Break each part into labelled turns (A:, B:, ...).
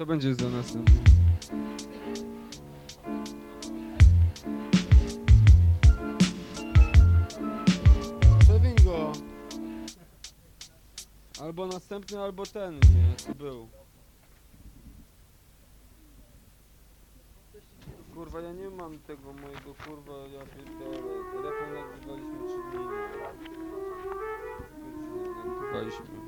A: Co będzie za następnym? Przewiń go! Albo następny, albo ten, nie, co był. Kurwa, ja nie mam tego mojego kurwa, ja pierdolę. Telefon nagrywaliśmy 3 dni. Nagrywaliśmy.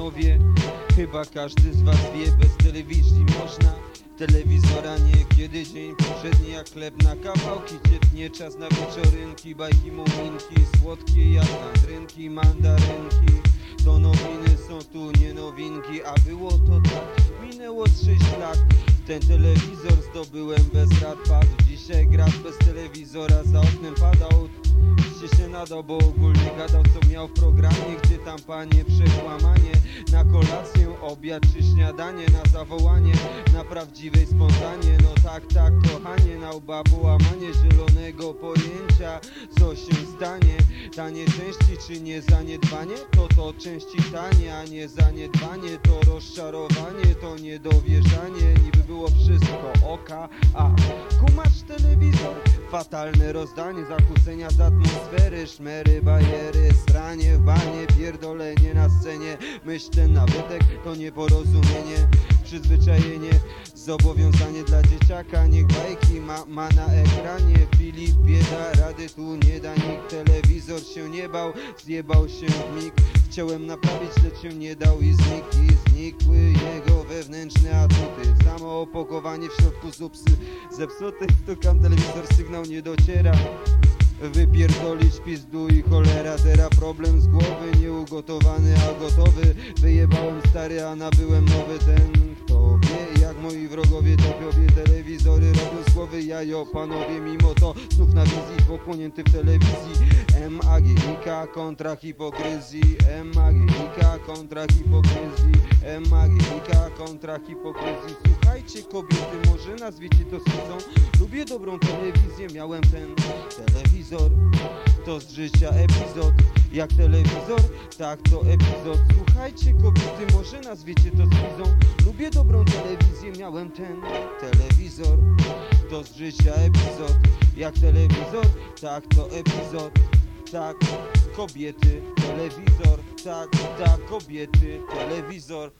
A: Panowie, chyba każdy z was wie, bez telewizji można. Telewizora niekiedy dzień poprzedni jak chleb na kawałki Ciepnie. Czas na wieczorynki, bajki, muminki Słodkie jak landrynki, mandarynki. To nowiny są tu nie nowinki, a było to tak. Minęło 6 lat, ten telewizor zdobyłem bez rad. Padł dzisiaj grad bez telewizora, za oknem padał Gdzie się nadał, bo ogólnie gadał co miał w programie Gdzie tam panie przekłamanie Na kolację, obiad czy śniadanie Na zawołanie, na prawdziwej spontanie No tak, tak kochanie, na łba połamanie Zielonego pojęcia, co się stanie Tanie części czy nie zaniedbanie? To to części tanie, a nie zaniedbanie To rozczarowanie, to niedowierzanie Niby było wszystko oka, a? Fatalne rozdanie, zakłócenia z atmosfery. Szmery, bajery, stranie w banie Pierdolenie na scenie. Myśl ten nabytek to nieporozumienie Przyzwyczajenie, zobowiązanie dla dzieciaka. Niech bajki ma, ma na ekranie. Filip bieda, rady tu nie da. Nikt Telewizor się nie bał, zjebał się w mig. Chciałem naprawić, lecz się nie dał i znikł. I znikły jego wewnętrzne opakowanie w środku zupsy. Zepsuty, stukam telewizor, sygnał nie dociera. Wypierdolić pizdu i cholera Teraz problem z głowy Nieugotowany, a gotowy. Wyjebałem stary, a nabyłem nowy Ten kto wie jak moi wrogowie Topiowie telewizory robią z głowy. Jajo Panowie mimo to znów na wizji Pochłonięty w telewizji. MAGIK kontra hipokryzji. MAGIK kontra hipokryzji. MAGIK kontra hipokryzji. Słuchajcie kobiety, może nazwiecie to schizą Lubię dobrą telewizję, miałem ten telewizor. To z życia epizod Jak telewizor, tak to epizod. Słuchajcie kobiety, może nazwiecie to schizą Lubię dobrą telewizję, miałem ten telewizor. To z życia epizod Jak telewizor, tak to epizod tak, kobiety, telewizor, tak, tak, kobiety, telewizor,